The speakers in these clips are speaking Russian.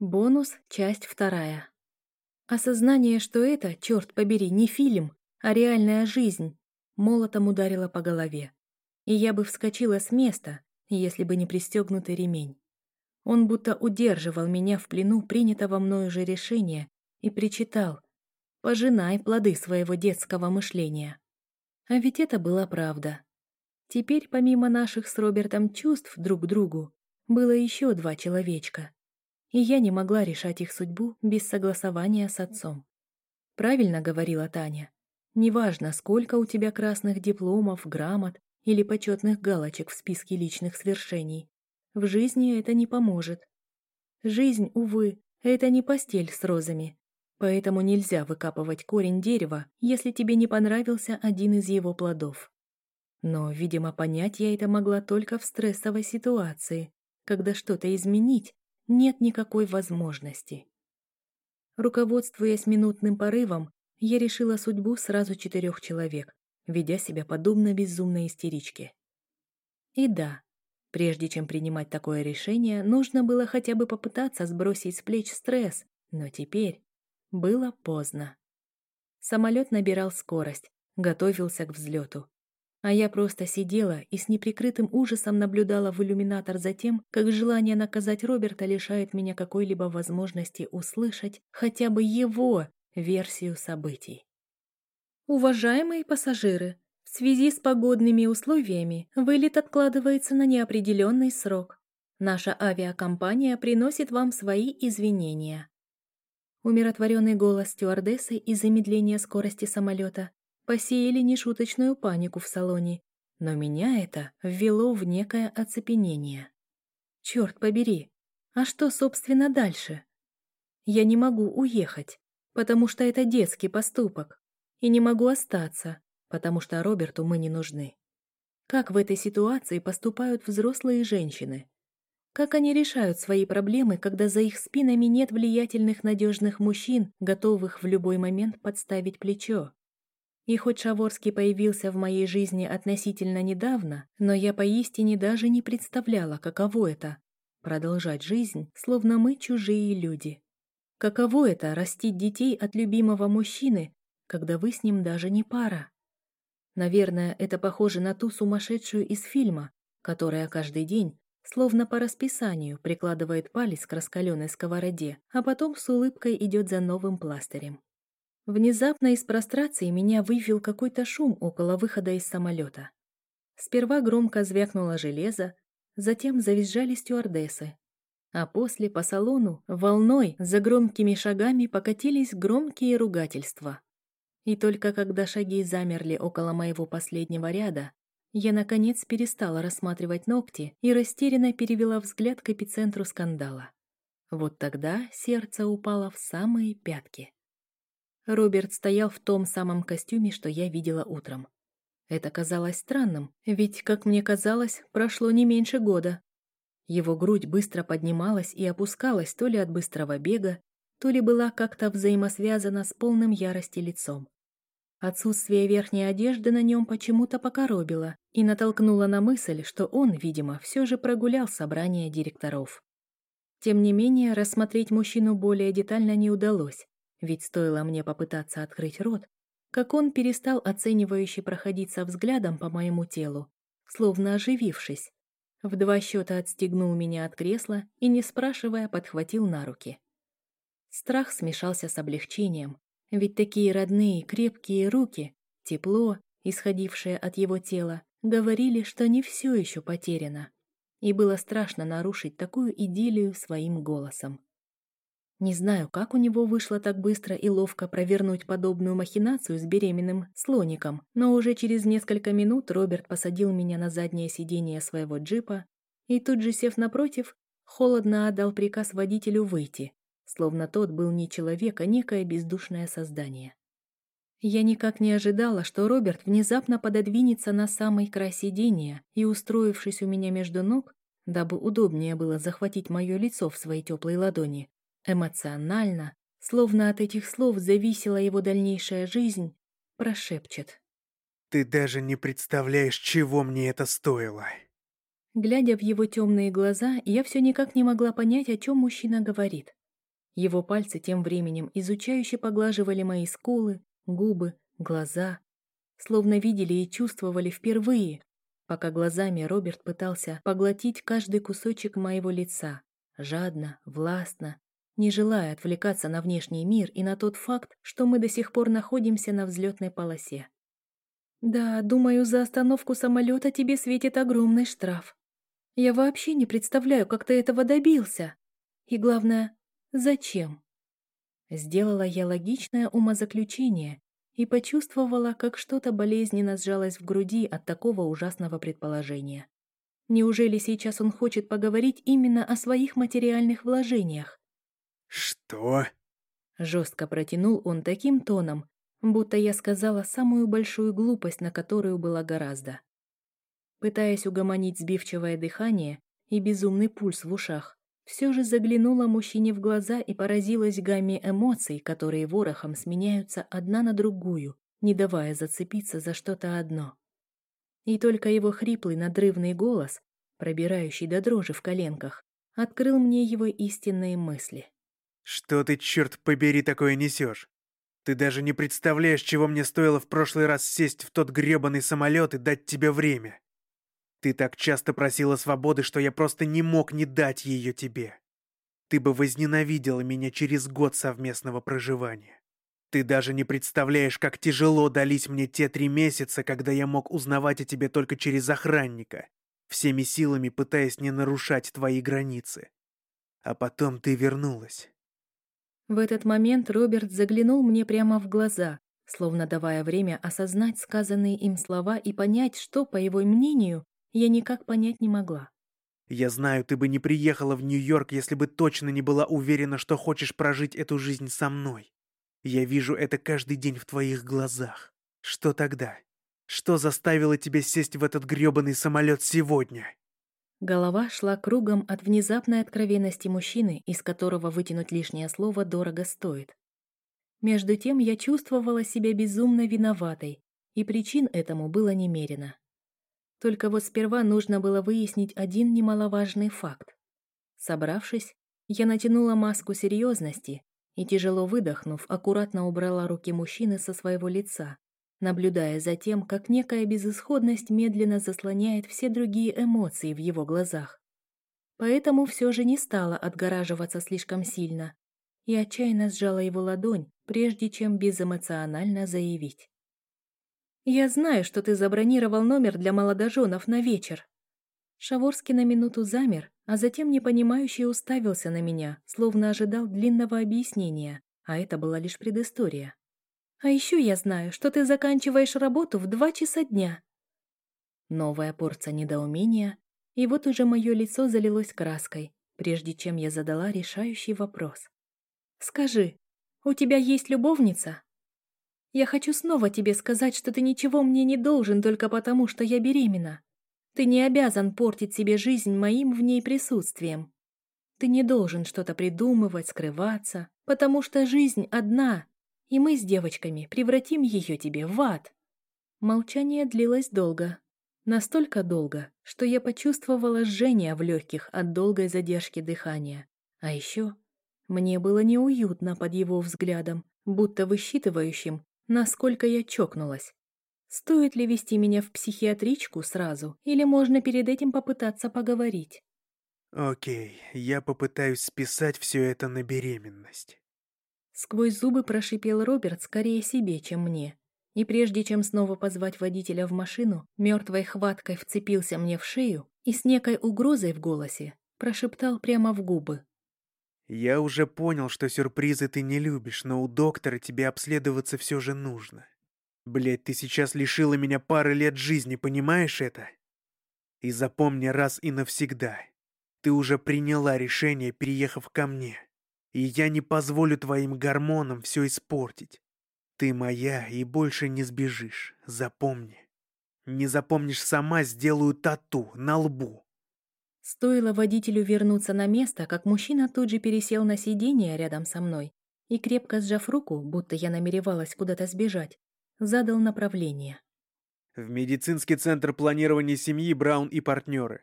Бонус, часть вторая. Осознание, что это, черт побери, не фильм, а реальная жизнь, молотом ударило по голове. И я бы вскочила с места, если бы не пристегнутый ремень. Он будто удерживал меня в плену принятого мною же решения и причитал «Пожинай плоды своего детского мышления». А ведь это была правда. Теперь, помимо наших с Робертом чувств друг к другу, было еще два человечка и я не могла решать их судьбу без согласования с отцом. Правильно говорила Таня. Неважно, сколько у тебя красных дипломов, грамот или почетных галочек в списке личных свершений, в жизни это не поможет. Жизнь, увы, это не постель с розами, поэтому нельзя выкапывать корень дерева, если тебе не понравился один из его плодов. Но, видимо, понять я это могла только в стрессовой ситуации, когда что-то изменить нет никакой возможности. Руководствуясь минутным порывом, я решила судьбу сразу четырех человек, ведя себя подобно безумной истеричке. И да, прежде чем принимать такое решение, нужно было хотя бы попытаться сбросить с плеч стресс, но теперь было поздно. Самолет набирал скорость, готовился к взлету. А я просто сидела и с неприкрытым ужасом наблюдала в иллюминатор за тем, как желание наказать Роберта лишает меня какой-либо возможности услышать хотя бы его версию событий. Уважаемые пассажиры, в связи с погодными условиями вылет откладывается на неопределенный срок. Наша авиакомпания приносит вам свои извинения. Умиротворенный голос стюардессы и замедление скорости самолета посеяли нешуточную панику в салоне, но меня это ввело в некое оцепенение. Черт побери, а что, собственно, дальше? Я не могу уехать, потому что это детский поступок, и не могу остаться, потому что Роберту мы не нужны. Как в этой ситуации поступают взрослые женщины? Как они решают свои проблемы, когда за их спинами нет влиятельных надежных мужчин, готовых в любой момент подставить плечо? И хоть Шаворский появился в моей жизни относительно недавно, но я поистине даже не представляла, каково это — продолжать жизнь, словно мы чужие люди. Каково это — растить детей от любимого мужчины, когда вы с ним даже не пара? Наверное, это похоже на ту сумасшедшую из фильма, которая каждый день, словно по расписанию, прикладывает палец к раскаленной сковороде, а потом с улыбкой идет за новым пластырем. Внезапно из прострации меня вывел какой-то шум около выхода из самолета. Сперва громко звякнуло железо, затем завизжали стюардессы. А после по салону волной за громкими шагами покатились громкие ругательства. И только когда шаги замерли около моего последнего ряда, я, наконец, перестала рассматривать ногти и растерянно перевела взгляд к эпицентру скандала. Вот тогда сердце упало в самые пятки. Роберт стоял в том самом костюме, что я видела утром. Это казалось странным, ведь, как мне казалось, прошло не меньше года. Его грудь быстро поднималась и опускалась то ли от быстрого бега, то ли была как-то взаимосвязана с полным ярости лицом. Отсутствие верхней одежды на нем почему-то покоробило и натолкнуло на мысль, что он, видимо, все же прогулял собрание директоров. Тем не менее, рассмотреть мужчину более детально не удалось, ведь стоило мне попытаться открыть рот, как он перестал оценивающе проходиться взглядом по моему телу, словно оживившись. В два счета отстегнул меня от кресла и, не спрашивая, подхватил на руки. Страх смешался с облегчением, ведь такие родные, крепкие руки, тепло, исходившее от его тела, говорили, что не все еще потеряно. И было страшно нарушить такую идиллию своим голосом. Не знаю, как у него вышло так быстро и ловко провернуть подобную махинацию с беременным слоником, но уже через несколько минут Роберт посадил меня на заднее сиденье своего джипа и тут же, сев напротив, холодно отдал приказ водителю выйти, словно тот был не человек, а некое бездушное создание. Я никак не ожидала, что Роберт внезапно пододвинется на самый край сиденья и, устроившись у меня между ног, дабы удобнее было захватить мое лицо в свои теплые ладони, эмоционально, словно от этих слов зависела его дальнейшая жизнь, прошепчет. «Ты даже не представляешь, чего мне это стоило!» Глядя в его темные глаза, я все никак не могла понять, о чем мужчина говорит. Его пальцы тем временем изучающе поглаживали мои скулы, губы, глаза, словно видели и чувствовали впервые, пока глазами Роберт пытался поглотить каждый кусочек моего лица, жадно, властно, не желая отвлекаться на внешний мир и на тот факт, что мы до сих пор находимся на взлетной полосе. «Да, думаю, за остановку самолета тебе светит огромный штраф. Я вообще не представляю, как ты этого добился. И главное, зачем?» Сделала я логичное умозаключение и почувствовала, как что-то болезненно сжалось в груди от такого ужасного предположения. Неужели сейчас он хочет поговорить именно о своих материальных вложениях? «Что?» Жестко протянул он таким тоном, будто я сказала самую большую глупость, на которую была гораздо. Пытаясь угомонить сбивчивое дыхание и безумный пульс в ушах, все же заглянула мужчине в глаза и поразилась гамме эмоций, которые ворохом сменяются одна на другую, не давая зацепиться за что-то одно. И только его хриплый надрывный голос, пробирающий до дрожи в коленках, открыл мне его истинные мысли. «Что ты, черт побери, такое несешь? Ты даже не представляешь, чего мне стоило в прошлый раз сесть в тот гребаный самолет и дать тебе время. Ты так часто просила свободы, что я просто не мог не дать ее тебе. Ты бы возненавидела меня через год совместного проживания. Ты даже не представляешь, как тяжело дались мне те три месяца, когда я мог узнавать о тебе только через охранника, всеми силами пытаясь не нарушать твои границы. А потом ты вернулась. В этот момент Роберт заглянул мне прямо в глаза, словно давая время осознать сказанные им слова и понять, что, по его мнению, я никак понять не могла. «Я знаю, ты бы не приехала в Нью-Йорк, если бы точно не была уверена, что хочешь прожить эту жизнь со мной. Я вижу это каждый день в твоих глазах. Что тогда? Что заставило тебя сесть в этот грёбаный самолет сегодня?» Голова шла кругом от внезапной откровенности мужчины, из которого вытянуть лишнее слово дорого стоит. Между тем я чувствовала себя безумно виноватой, и причин этому было немерено. Только вот сперва нужно было выяснить один немаловажный факт. Собравшись, я натянула маску серьезности и, тяжело выдохнув, аккуратно убрала руки мужчины со своего лица, наблюдая за тем, как некая безысходность медленно заслоняет все другие эмоции в его глазах. Поэтому все же не стала отгораживаться слишком сильно и отчаянно сжала его ладонь, прежде чем безэмоционально заявить. «Я знаю, что ты забронировал номер для молодоженов на вечер». Шаворский на минуту замер, а затем непонимающе уставился на меня, словно ожидал длинного объяснения, а это была лишь предыстория. «А еще я знаю, что ты заканчиваешь работу в два часа дня». Новая порция недоумения, и вот уже мое лицо залилось краской, прежде чем я задала решающий вопрос. «Скажи, у тебя есть любовница?» Я хочу снова тебе сказать, что ты ничего мне не должен только потому, что я беременна. Ты не обязан портить себе жизнь моим в ней присутствием. Ты не должен что-то придумывать, скрываться, потому что жизнь одна, и мы с девочками превратим ее тебе в ад». Молчание длилось долго. Настолько долго, что я почувствовала жжение в легких от долгой задержки дыхания. А еще мне было неуютно под его взглядом, будто высчитывающим, насколько я чокнулась. Стоит ли вести меня в психиатричку сразу, или можно перед этим попытаться поговорить? Окей, я попытаюсь списать все это на беременность. Сквозь зубы прошипел Роберт скорее себе, чем мне. И прежде чем снова позвать водителя в машину, мертвой хваткой вцепился мне в шею и с некой угрозой в голосе прошептал прямо в губы. Я уже понял, что сюрпризы ты не любишь, но у доктора тебе обследоваться все же нужно. Блять, ты сейчас лишила меня пары лет жизни, понимаешь это? И запомни раз и навсегда. Ты уже приняла решение, переехав ко мне. И я не позволю твоим гормонам все испортить. Ты моя и больше не сбежишь, запомни. Не запомнишь сама, сделаю тату на лбу. Стоило водителю вернуться на место, как мужчина тут же пересел на сиденье рядом со мной и, крепко сжав руку, будто я намеревалась куда-то сбежать, задал направление. «В медицинский центр планирования семьи Браун и партнеры».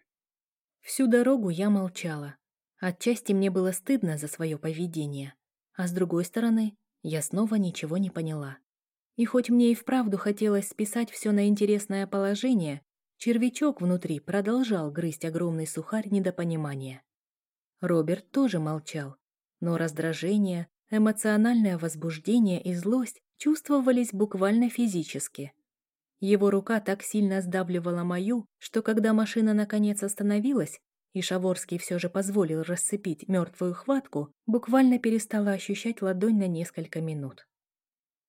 Всю дорогу я молчала. Отчасти мне было стыдно за свое поведение, а с другой стороны, я снова ничего не поняла. И хоть мне и вправду хотелось списать все на интересное положение, червячок внутри продолжал грызть огромный сухарь недопонимания. Роберт тоже молчал, но раздражение, эмоциональное возбуждение и злость чувствовались буквально физически. Его рука так сильно сдавливала мою, что когда машина наконец остановилась, и Шаворский все же позволил расцепить мертвую хватку, буквально перестала ощущать ладонь на несколько минут.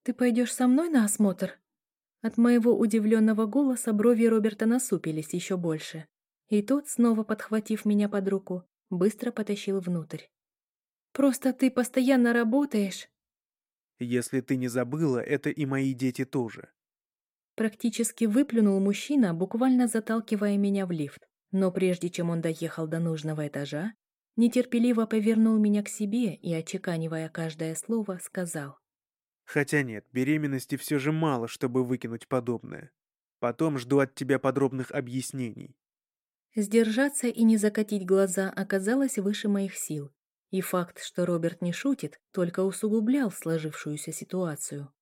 «Ты пойдешь со мной на осмотр?» От моего удивленного голоса брови Роберта насупились еще больше, и тот, снова подхватив меня под руку, быстро потащил внутрь. «Просто ты постоянно работаешь?» «Если ты не забыла, это и мои дети тоже». Практически выплюнул мужчина, буквально заталкивая меня в лифт. Но прежде чем он доехал до нужного этажа, нетерпеливо повернул меня к себе и, отчеканивая каждое слово, сказал. Хотя нет, беременности все же мало, чтобы выкинуть подобное. Потом жду от тебя подробных объяснений. Сдержаться и не закатить глаза оказалось выше моих сил. И факт, что Роберт не шутит, только усугублял сложившуюся ситуацию.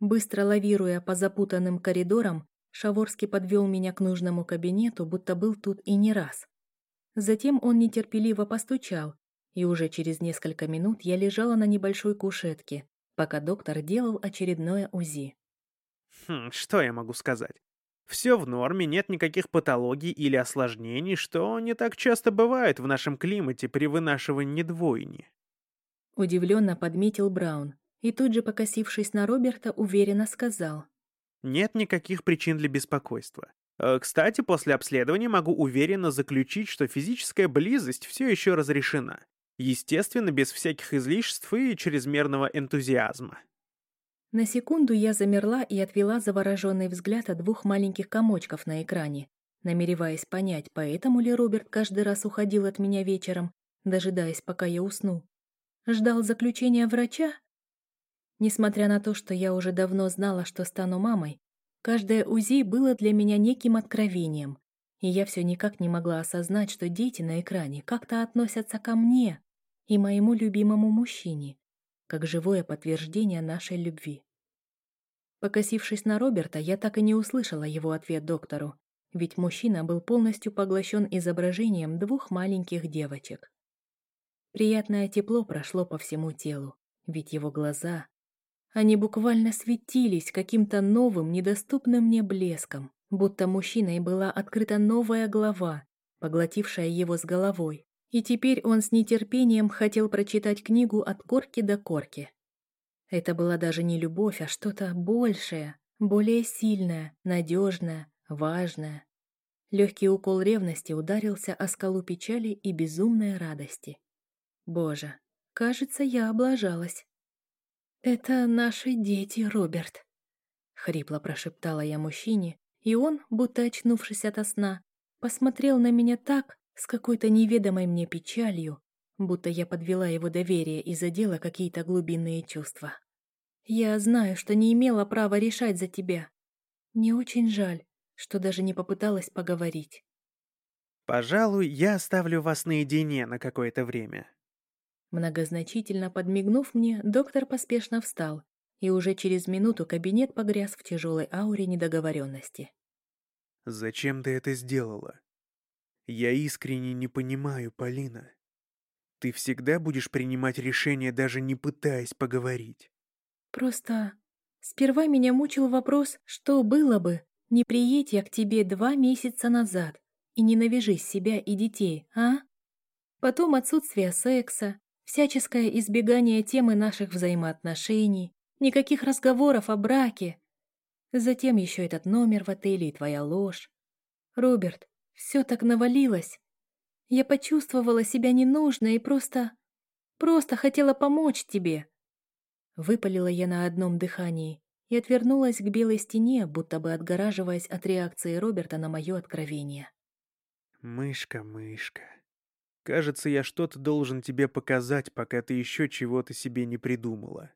Быстро лавируя по запутанным коридорам, Шаворский подвел меня к нужному кабинету, будто был тут и не раз. Затем он нетерпеливо постучал, и уже через несколько минут я лежала на небольшой кушетке, пока доктор делал очередное УЗИ. Хм, что я могу сказать? Все в норме, нет никаких патологий или осложнений, что не так часто бывает в нашем климате при вынашивании двойни. Удивленно подметил Браун и тут же, покосившись на Роберта, уверенно сказал. Нет никаких причин для беспокойства. Э, кстати, после обследования могу уверенно заключить, что физическая близость все еще разрешена. Естественно, без всяких излишеств и чрезмерного энтузиазма. На секунду я замерла и отвела завороженный взгляд от двух маленьких комочков на экране, намереваясь понять, поэтому ли Роберт каждый раз уходил от меня вечером, дожидаясь, пока я усну. Ждал заключения врача? Несмотря на то, что я уже давно знала, что стану мамой, каждое УЗИ было для меня неким откровением, и я все никак не могла осознать, что дети на экране как-то относятся ко мне, и моему любимому мужчине, как живое подтверждение нашей любви. Покосившись на Роберта, я так и не услышала его ответ доктору, ведь мужчина был полностью поглощен изображением двух маленьких девочек. Приятное тепло прошло по всему телу, ведь его глаза... Они буквально светились каким-то новым, недоступным мне блеском, будто мужчиной была открыта новая глава, поглотившая его с головой. И теперь он с нетерпением хотел прочитать книгу от корки до корки. Это была даже не любовь, а что-то большее, более сильное, надежное, важное. Легкий укол ревности ударился о скалу печали и безумной радости. Боже, кажется, я облажалась. «Это наши дети, Роберт», — хрипло прошептала я мужчине, и он, будто очнувшись ото сна, посмотрел на меня так, с какой-то неведомой мне печалью, будто я подвела его доверие и задела какие-то глубинные чувства. «Я знаю, что не имела права решать за тебя. Мне очень жаль, что даже не попыталась поговорить». «Пожалуй, я оставлю вас наедине на какое-то время». Многозначительно подмигнув мне, доктор поспешно встал, и уже через минуту кабинет погряз в тяжелой ауре недоговоренности. «Зачем ты это сделала?» Я искренне не понимаю, Полина. Ты всегда будешь принимать решения, даже не пытаясь поговорить. Просто сперва меня мучил вопрос, что было бы, не приедь я к тебе два месяца назад и не навяжись себя и детей, а? Потом отсутствие секса, всяческое избегание темы наших взаимоотношений, никаких разговоров о браке. Затем еще этот номер в отеле и твоя ложь. Роберт, все так навалилось. Я почувствовала себя ненужной и просто... Просто хотела помочь тебе. Выпалила я на одном дыхании и отвернулась к белой стене, будто бы отгораживаясь от реакции Роберта на мое откровение. «Мышка, мышка, кажется, я что-то должен тебе показать, пока ты еще чего-то себе не придумала».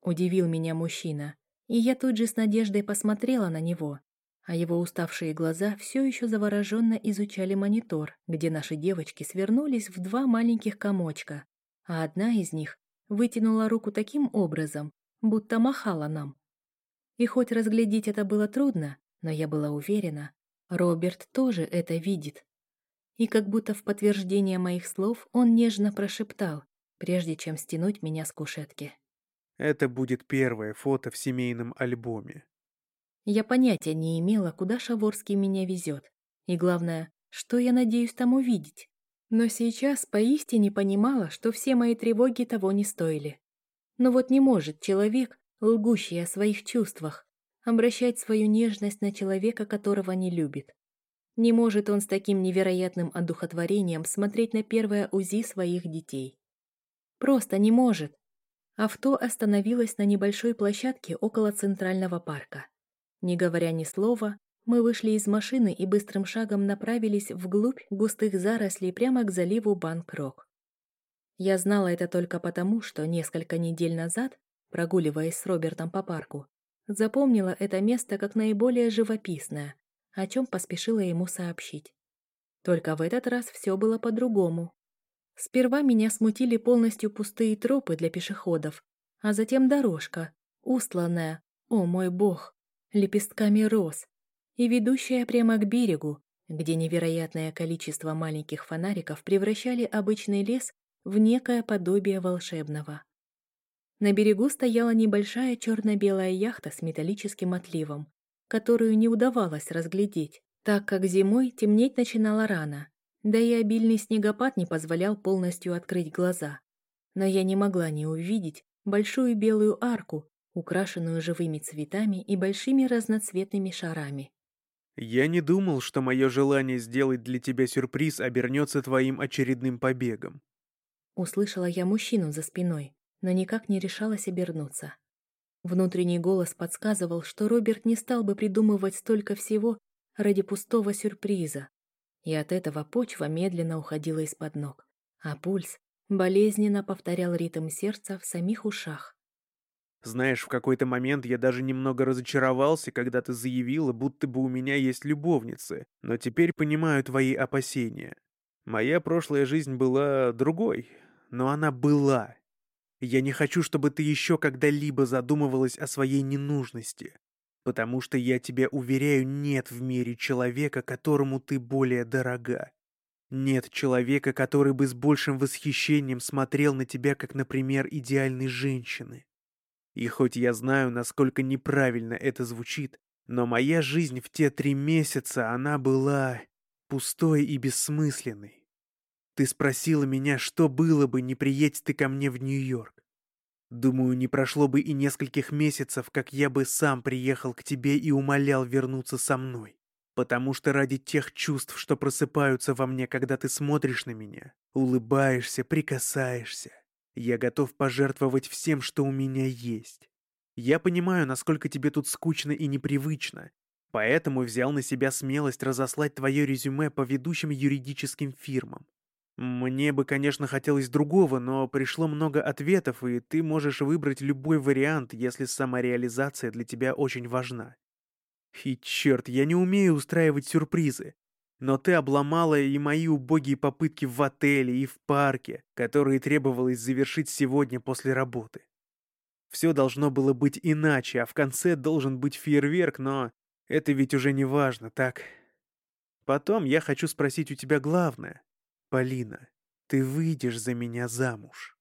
Удивил меня мужчина, и я тут же с надеждой посмотрела на него, а его уставшие глаза все еще завороженно изучали монитор, где наши девочки свернулись в два маленьких комочка, а одна из них вытянула руку таким образом, будто махала нам. И хоть разглядеть это было трудно, но я была уверена, Роберт тоже это видит. И как будто в подтверждение моих слов он нежно прошептал, прежде чем стянуть меня с кушетки. Это будет первое фото в семейном альбоме. Я понятия не имела, куда Шаворский меня везет. И главное, что я надеюсь там увидеть. Но сейчас поистине понимала, что все мои тревоги того не стоили. Но вот не может человек, лгущий о своих чувствах, обращать свою нежность на человека, которого не любит. Не может он с таким невероятным одухотворением смотреть на первое УЗИ своих детей. Просто не может. Авто остановилось на небольшой площадке около Центрального парка. Не говоря ни слова, мы вышли из машины и быстрым шагом направились вглубь густых зарослей прямо к заливу Банк-Рок. Я знала это только потому, что несколько недель назад, прогуливаясь с Робертом по парку, запомнила это место как наиболее живописное, о чем поспешила ему сообщить. Только в этот раз все было по-другому. Сперва меня смутили полностью пустые тропы для пешеходов, а затем дорожка, устланная, о мой бог, лепестками роз, и ведущая прямо к берегу, где невероятное количество маленьких фонариков превращали обычный лес в некое подобие волшебного. На берегу стояла небольшая черно-белая яхта с металлическим отливом, которую не удавалось разглядеть, так как зимой темнеть начинало рано, да и обильный снегопад не позволял полностью открыть глаза. Но я не могла не увидеть большую белую арку, украшенную живыми цветами и большими разноцветными шарами. «Я не думал, что мое желание сделать для тебя сюрприз обернется твоим очередным побегом». Услышала я мужчину за спиной, но никак не решалась обернуться. Внутренний голос подсказывал, что Роберт не стал бы придумывать столько всего ради пустого сюрприза. И от этого почва медленно уходила из-под ног, а пульс болезненно повторял ритм сердца в самих ушах. Знаешь, в какой-то момент я даже немного разочаровался, когда ты заявила, будто бы у меня есть любовницы, но теперь понимаю твои опасения. Моя прошлая жизнь была другой, но она была. Я не хочу, чтобы ты еще когда-либо задумывалась о своей ненужности, потому что я тебя уверяю, нет в мире человека, которому ты более дорога. Нет человека, который бы с большим восхищением смотрел на тебя, как, например, идеальной женщины. И хоть я знаю, насколько неправильно это звучит, но моя жизнь в те три месяца, она была пустой и бессмысленной. Ты спросила меня, что было бы, не приедь ты ко мне в Нью-Йорк. Думаю, не прошло бы и нескольких месяцев, как я бы сам приехал к тебе и умолял вернуться со мной. Потому что ради тех чувств, что просыпаются во мне, когда ты смотришь на меня, улыбаешься, прикасаешься, я готов пожертвовать всем, что у меня есть. Я понимаю, насколько тебе тут скучно и непривычно, поэтому взял на себя смелость разослать твое резюме по ведущим юридическим фирмам. Мне бы, конечно, хотелось другого, но пришло много ответов, и ты можешь выбрать любой вариант, если самореализация для тебя очень важна. И черт, я не умею устраивать сюрпризы. Но ты обломала и мои убогие попытки в отеле и в парке, которые требовалось завершить сегодня после работы. Все должно было быть иначе, а в конце должен быть фейерверк, но это ведь уже не важно, так? Потом я хочу спросить у тебя главное. Полина, ты выйдешь за меня замуж?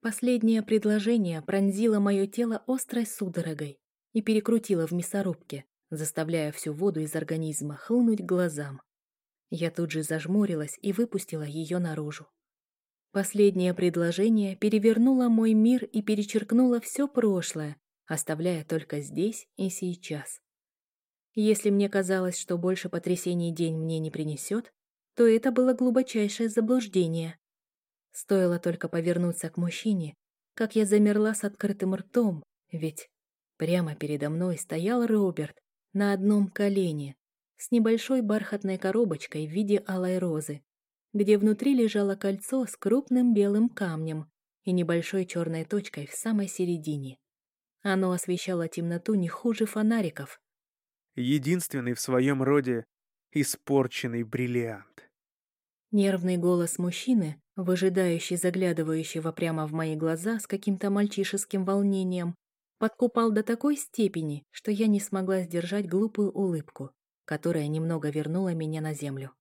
Последнее предложение пронзило мое тело острой судорогой и перекрутило в мясорубке заставляя всю воду из организма хлынуть глазам. Я тут же зажмурилась и выпустила ее наружу. Последнее предложение перевернуло мой мир и перечеркнуло все прошлое, оставляя только здесь и сейчас. Если мне казалось, что больше потрясений день мне не принесет, то это было глубочайшее заблуждение. Стоило только повернуться к мужчине, как я замерла с открытым ртом, ведь прямо передо мной стоял Роберт, на одном колене, с небольшой бархатной коробочкой в виде алой розы, где внутри лежало кольцо с крупным белым камнем и небольшой черной точкой в самой середине. Оно освещало темноту не хуже фонариков. Единственный в своем роде испорченный бриллиант. Нервный голос мужчины, выжидающий, заглядывающего прямо в мои глаза с каким-то мальчишеским волнением, подкупал до такой степени, что я не смогла сдержать глупую улыбку, которая немного вернула меня на землю.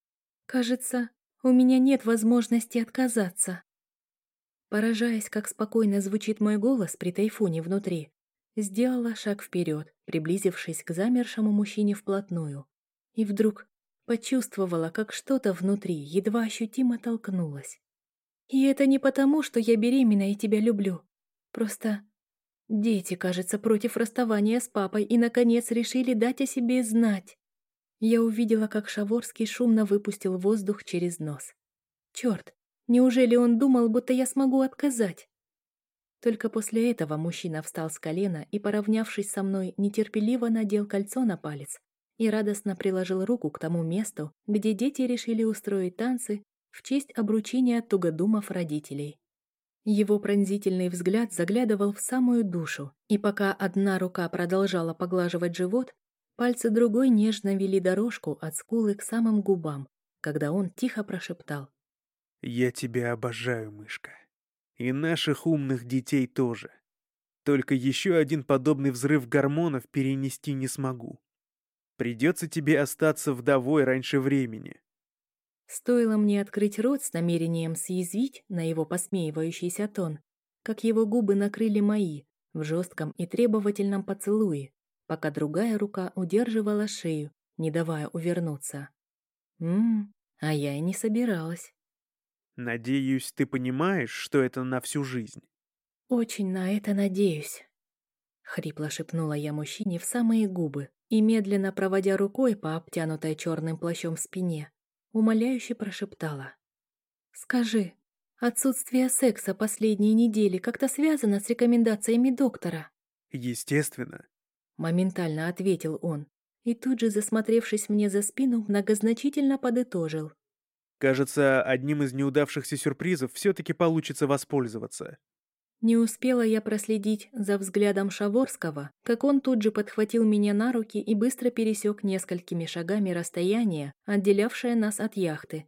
Кажется, у меня нет возможности отказаться. Поражаясь, как спокойно звучит мой голос при тайфуне внутри, сделала шаг вперед, приблизившись к замершему мужчине вплотную. И вдруг почувствовала, как что-то внутри едва ощутимо толкнулось. И это не потому, что я беременна и тебя люблю. Просто дети, кажется, против расставания с папой и, наконец, решили дать о себе знать. Я увидела, как Шаворский шумно выпустил воздух через нос. Черт, неужели он думал, будто я смогу отказать? Только после этого мужчина встал с колена и, поравнявшись со мной, нетерпеливо надел кольцо на палец и радостно приложил руку к тому месту, где дети решили устроить танцы в честь обручения тугодумов родителей. Его пронзительный взгляд заглядывал в самую душу, и пока одна рука продолжала поглаживать живот, пальцы другой нежно вели дорожку от скулы к самым губам, когда он тихо прошептал. «Я тебя обожаю, мышка. И наших умных детей тоже. Только еще один подобный взрыв гормонов перенести не смогу. Придется тебе остаться вдовой раньше времени. Стоило мне открыть рот с намерением съязвить на его посмеивающийся тон, как его губы накрыли мои в жестком и требовательном поцелуе, пока другая рука удерживала шею, не давая увернуться. Ммм, а я и не собиралась. Надеюсь, ты понимаешь, что это на всю жизнь. Очень на это надеюсь. Хрипло шепнула я мужчине в самые губы, и, медленно проводя рукой по обтянутой черным плащом спине, умоляюще прошептала. «Скажи, отсутствие секса последние недели как-то связано с рекомендациями доктора?» «Естественно», — моментально ответил он, и тут же, засмотревшись мне за спину, многозначительно подытожил. «Кажется, одним из неудавшихся сюрпризов все-таки получится воспользоваться. Не успела я проследить за взглядом Шаворского, как он тут же подхватил меня на руки и быстро пересек несколькими шагами расстояние, отделявшее нас от яхты.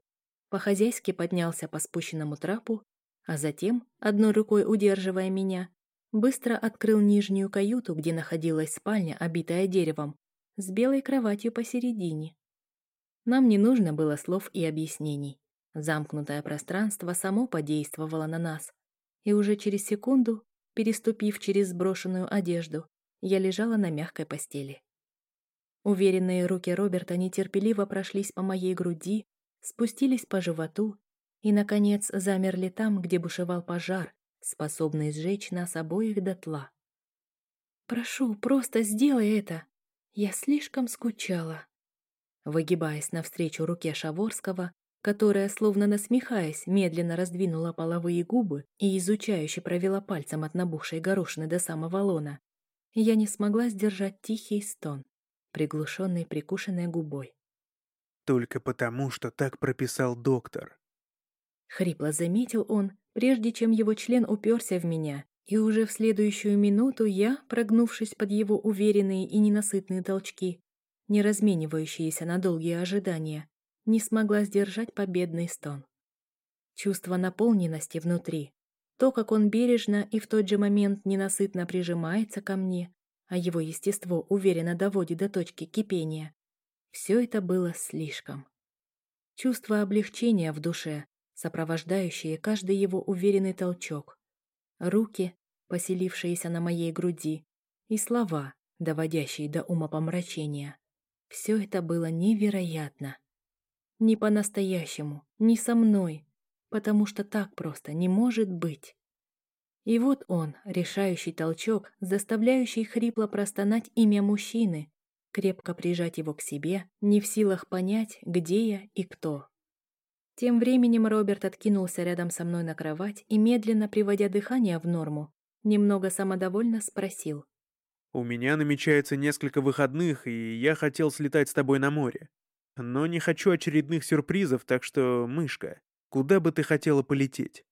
По-хозяйски поднялся по спущенному трапу, а затем, одной рукой удерживая меня, быстро открыл нижнюю каюту, где находилась спальня, обитая деревом, с белой кроватью посередине. Нам не нужно было слов и объяснений. Замкнутое пространство само подействовало на нас, и уже через секунду, переступив через сброшенную одежду, я лежала на мягкой постели. Уверенные руки Роберта нетерпеливо прошлись по моей груди, спустились по животу и, наконец, замерли там, где бушевал пожар, способный сжечь нас обоих дотла. «Прошу, просто сделай это! Я слишком скучала!» Выгибаясь навстречу руке Шаворского, которая, словно насмехаясь, медленно раздвинула половые губы и изучающе провела пальцем от набухшей горошины до самого лона, я не смогла сдержать тихий стон, приглушенный прикушенной губой. «Только потому, что так прописал доктор», — хрипло заметил он, прежде чем его член уперся в меня, и уже в следующую минуту я, прогнувшись под его уверенные и ненасытные толчки, не разменивающиеся на долгие ожидания, не смогла сдержать победный стон. Чувство наполненности внутри, то, как он бережно и в тот же момент ненасытно прижимается ко мне, а его естество уверенно доводит до точки кипения, все это было слишком. Чувство облегчения в душе, сопровождающее каждый его уверенный толчок, руки, поселившиеся на моей груди, и слова, доводящие до умопомрачения. Все это было невероятно. Не по-настоящему, не со мной, потому что так просто не может быть. И вот он, решающий толчок, заставляющий хрипло простонать имя мужчины, крепко прижать его к себе, не в силах понять, где я и кто. Тем временем Роберт откинулся рядом со мной на кровать и, медленно приводя дыхание в норму, немного самодовольно спросил. «У меня намечается несколько выходных, и я хотел слетать с тобой на море. Но не хочу очередных сюрпризов, так что, мышка, куда бы ты хотела полететь?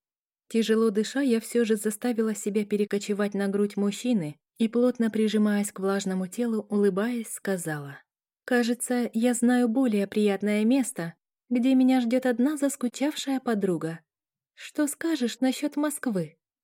Тяжело дыша, я все же заставила себя перекочевать на грудь мужчины и, плотно прижимаясь к влажному телу, улыбаясь, сказала. Кажется, я знаю более приятное место, где меня ждет одна заскучавшая подруга. Что скажешь насчет Москвы?